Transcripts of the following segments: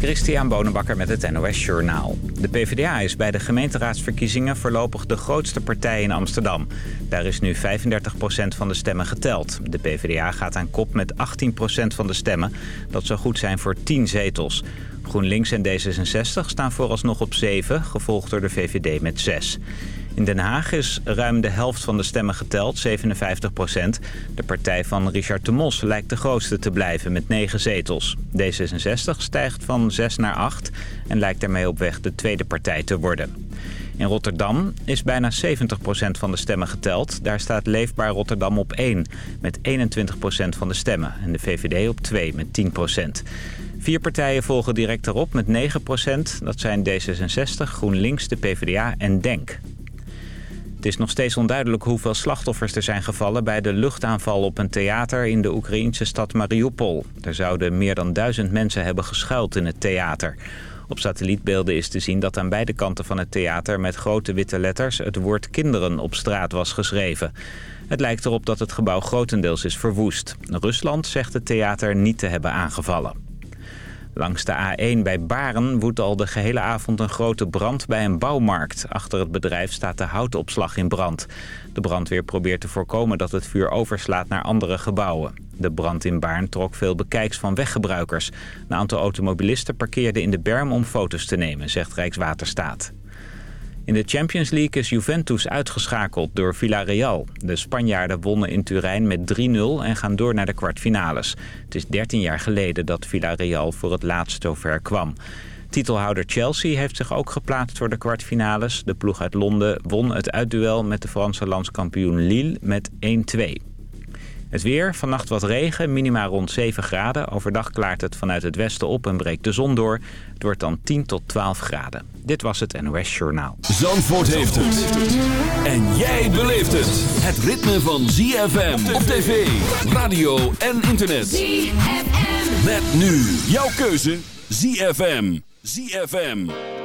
Christian Bonenbakker met het NOS Journaal. De PvdA is bij de gemeenteraadsverkiezingen voorlopig de grootste partij in Amsterdam. Daar is nu 35% van de stemmen geteld. De PvdA gaat aan kop met 18% van de stemmen. Dat zou goed zijn voor 10 zetels. GroenLinks en D66 staan vooralsnog op 7, gevolgd door de VVD met 6. In Den Haag is ruim de helft van de stemmen geteld, 57 procent. De partij van Richard de Mos lijkt de grootste te blijven met 9 zetels. D66 stijgt van 6 naar 8 en lijkt daarmee op weg de tweede partij te worden. In Rotterdam is bijna 70% van de stemmen geteld. Daar staat Leefbaar Rotterdam op 1 met 21% van de stemmen. En de VVD op 2 met 10%. Vier partijen volgen direct erop met 9%. Dat zijn D66, GroenLinks, de PvdA en DENK. Het is nog steeds onduidelijk hoeveel slachtoffers er zijn gevallen... bij de luchtaanval op een theater in de Oekraïnse stad Mariupol. Er zouden meer dan duizend mensen hebben geschuild in het theater. Op satellietbeelden is te zien dat aan beide kanten van het theater... met grote witte letters het woord kinderen op straat was geschreven. Het lijkt erop dat het gebouw grotendeels is verwoest. Rusland zegt het theater niet te hebben aangevallen. Langs de A1 bij Baren woedt al de gehele avond een grote brand bij een bouwmarkt. Achter het bedrijf staat de houtopslag in brand. De brandweer probeert te voorkomen dat het vuur overslaat naar andere gebouwen. De brand in Baarn trok veel bekijks van weggebruikers. Een aantal automobilisten parkeerden in de berm om foto's te nemen, zegt Rijkswaterstaat. In de Champions League is Juventus uitgeschakeld door Villarreal. De Spanjaarden wonnen in Turijn met 3-0 en gaan door naar de kwartfinales. Het is 13 jaar geleden dat Villarreal voor het laatst zover kwam. Titelhouder Chelsea heeft zich ook geplaatst voor de kwartfinales. De ploeg uit Londen won het uitduel met de Franse landskampioen Lille met 1-2. Het weer, vannacht wat regen, minima rond 7 graden. Overdag klaart het vanuit het westen op en breekt de zon door. Het wordt dan 10 tot 12 graden. Dit was het NOS Journaal. Zandvoort heeft het. En jij beleeft het. Het ritme van ZFM op tv, radio en internet. ZFM. Met nu jouw keuze ZFM. ZFM.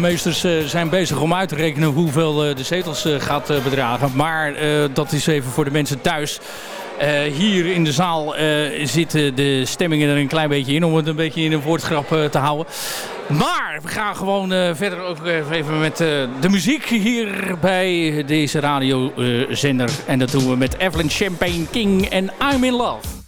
Rekenmeesters zijn bezig om uit te rekenen hoeveel de zetels gaat bedragen. Maar dat is even voor de mensen thuis. hier in de zaal zitten de stemmingen er een klein beetje in om het een beetje in een woordgrap te houden. Maar we gaan gewoon verder ook even met de muziek hier bij deze radiozender. en dat doen we met Evelyn Champagne King en I'm in Love.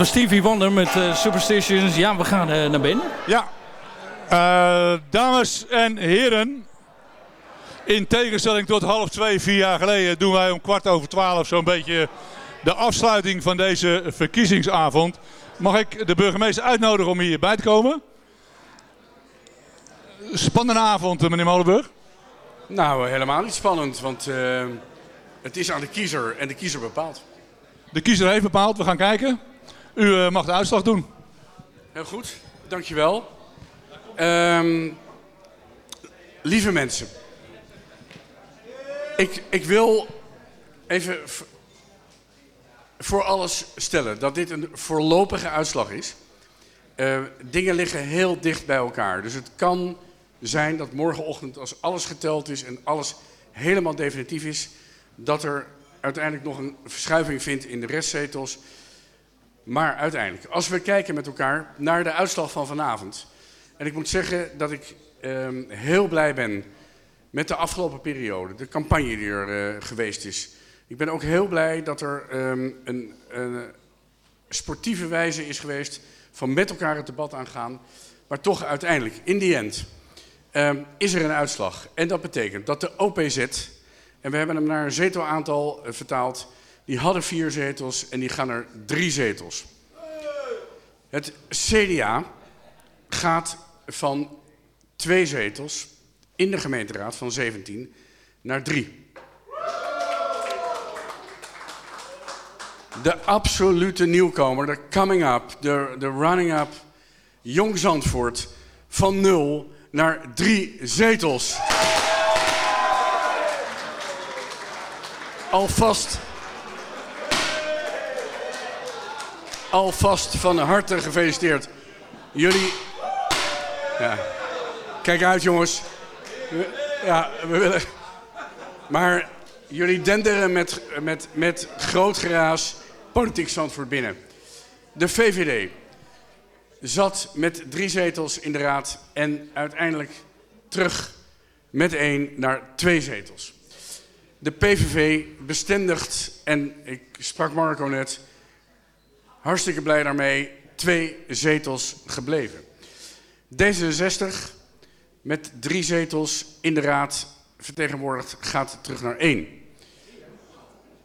Was Stevie Wonder met uh, Superstitions. Ja, we gaan uh, naar binnen. Ja. Uh, dames en heren. In tegenstelling tot half twee, vier jaar geleden... doen wij om kwart over twaalf zo'n beetje de afsluiting van deze verkiezingsavond. Mag ik de burgemeester uitnodigen om hierbij te komen? Spannende avond, meneer Molenburg. Nou, helemaal niet spannend, want uh, het is aan de kiezer en de kiezer bepaalt. De kiezer heeft bepaald, we gaan kijken. U uh, mag de uitslag doen. Heel goed, dankjewel. Um, lieve mensen, ik, ik wil even voor alles stellen dat dit een voorlopige uitslag is. Uh, dingen liggen heel dicht bij elkaar. Dus het kan zijn dat morgenochtend, als alles geteld is en alles helemaal definitief is, dat er uiteindelijk nog een verschuiving vindt in de restzetels. Maar uiteindelijk, als we kijken met elkaar naar de uitslag van vanavond. En ik moet zeggen dat ik um, heel blij ben met de afgelopen periode, de campagne die er uh, geweest is. Ik ben ook heel blij dat er um, een, een, sportieve wijze is geweest van met elkaar het debat aangaan. Maar toch uiteindelijk, in die end, um, is er een uitslag. En dat betekent dat de OPZ, en we hebben hem naar een zetelaantal uh, vertaald, die hadden vier zetels en die gaan er drie zetels. Het CDA gaat van twee zetels in de gemeenteraad van 17 naar drie. De absolute nieuwkomer, de coming up, de, de running up, Jong Zandvoort, van nul naar drie zetels. Alvast. Alvast van harte gefeliciteerd. Jullie. Ja. Kijk uit, jongens. Ja, we willen. Maar jullie denderen met, met, met groot geraas politiek Zandvoort binnen. De VVD zat met drie zetels in de raad en uiteindelijk terug met één naar twee zetels. De PVV bestendigt, en ik sprak Marco net, hartstikke blij daarmee, twee zetels gebleven. D66 met drie zetels in de raad vertegenwoordigd gaat terug naar één.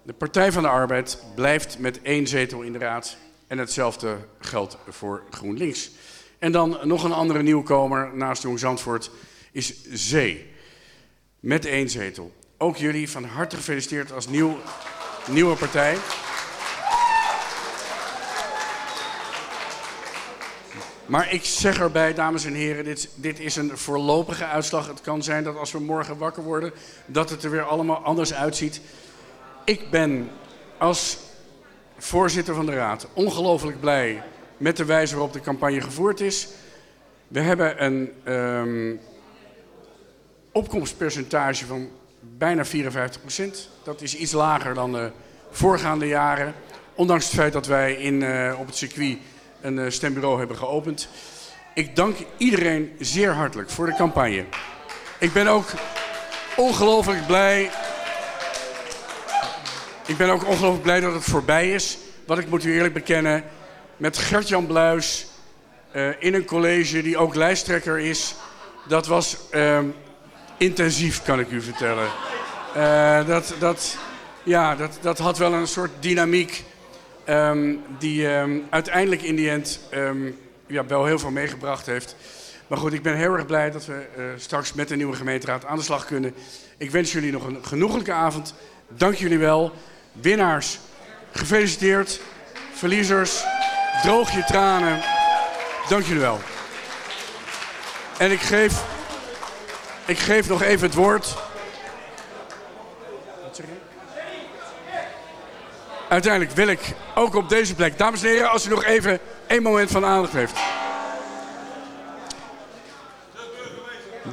De Partij van de Arbeid blijft met één zetel in de raad en hetzelfde geldt voor GroenLinks. En dan nog een andere nieuwkomer naast Jong Zandvoort is Zee. Met één zetel. Ook jullie van harte gefeliciteerd als nieuw, nieuwe partij. Maar ik zeg erbij, dames en heren, dit, dit is een voorlopige uitslag. Het kan zijn dat als we morgen wakker worden, dat het er weer allemaal anders uitziet. Ik ben als voorzitter van de Raad, ongelooflijk blij met de wijze waarop de campagne gevoerd is. We hebben een um, opkomstpercentage van bijna 54 procent. Dat is iets lager dan de voorgaande jaren. Ondanks het feit dat wij in, uh, op het circuit een uh, stembureau hebben geopend. Ik dank iedereen zeer hartelijk voor de campagne. Ik ben ook ongelooflijk blij ik ben ook ongelooflijk blij dat het voorbij is. Wat ik moet u eerlijk bekennen, met Gertjan Bluis uh, in een college die ook lijsttrekker is. Dat was uh, intensief, kan ik u vertellen. Uh, dat, dat, ja, dat, dat had wel een soort dynamiek um, die um, uiteindelijk in die end um, ja, wel heel veel meegebracht heeft. Maar goed, ik ben heel erg blij dat we uh, straks met de nieuwe gemeenteraad aan de slag kunnen. Ik wens jullie nog een genoeglijke avond. Dank jullie wel. Winnaars, gefeliciteerd. Verliezers, droog je tranen. Dank jullie wel. En ik geef, ik geef nog even het woord. Wat zeg je? Uiteindelijk wil ik ook op deze plek, dames en heren, als u nog even één moment van aandacht heeft.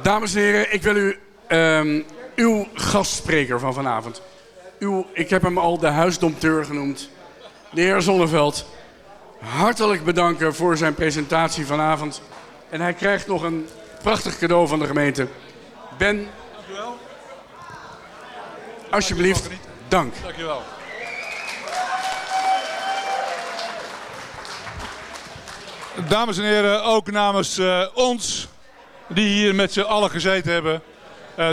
Dames en heren, ik wil u um, uw gastspreker van vanavond uw, ik heb hem al de huisdomteur genoemd, de heer Zonneveld, hartelijk bedanken voor zijn presentatie vanavond. En hij krijgt nog een prachtig cadeau van de gemeente. Ben, alsjeblieft, dank. Dank u wel. Dames en heren, ook namens ons die hier met z'n allen gezeten hebben.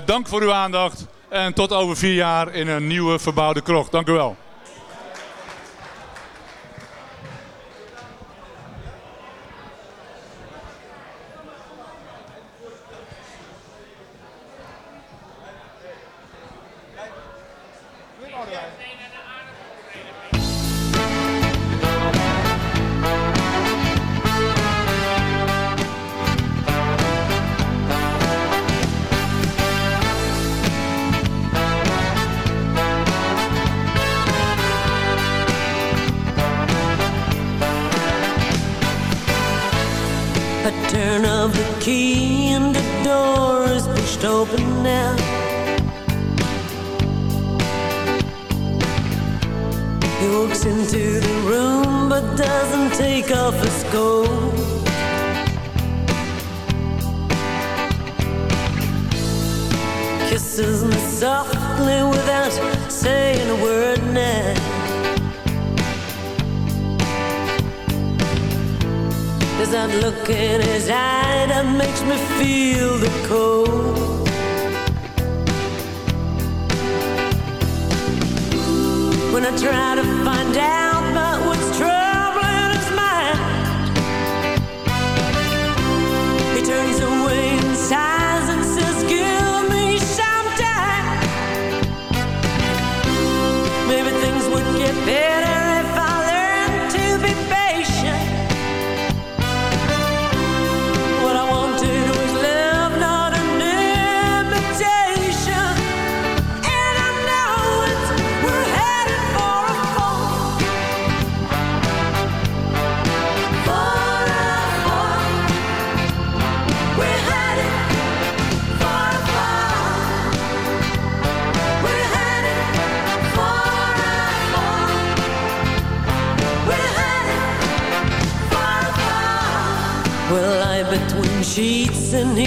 dank voor uw aandacht en tot over vier jaar in een nieuwe verbouwde krocht. Dank u wel.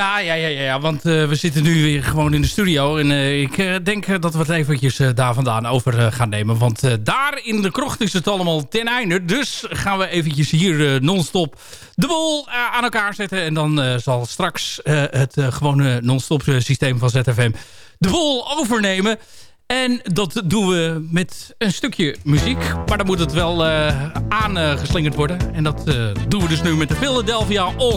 Ja, ja, ja, ja, want eh, we zitten nu weer gewoon in de studio. En eh, ik eh, denk dat we het eventjes daar vandaan over gaan nemen. Want daar in de krocht is het allemaal ten einde. Dus gaan we eventjes hier non-stop de eh, aan elkaar zetten. En dan zal straks het gewone non-stop systeem van ZFM de bol overnemen. En dat doen we met een stukje muziek. Maar dan moet het wel aangeslingerd worden. En dat doen we dus nu met de Philadelphia All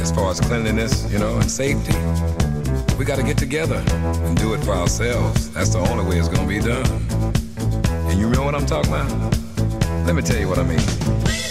as far as cleanliness, you know, and safety, we got to get together and do it for ourselves. That's the only way it's going to be done. And you know what I'm talking about? Let me tell you what I mean.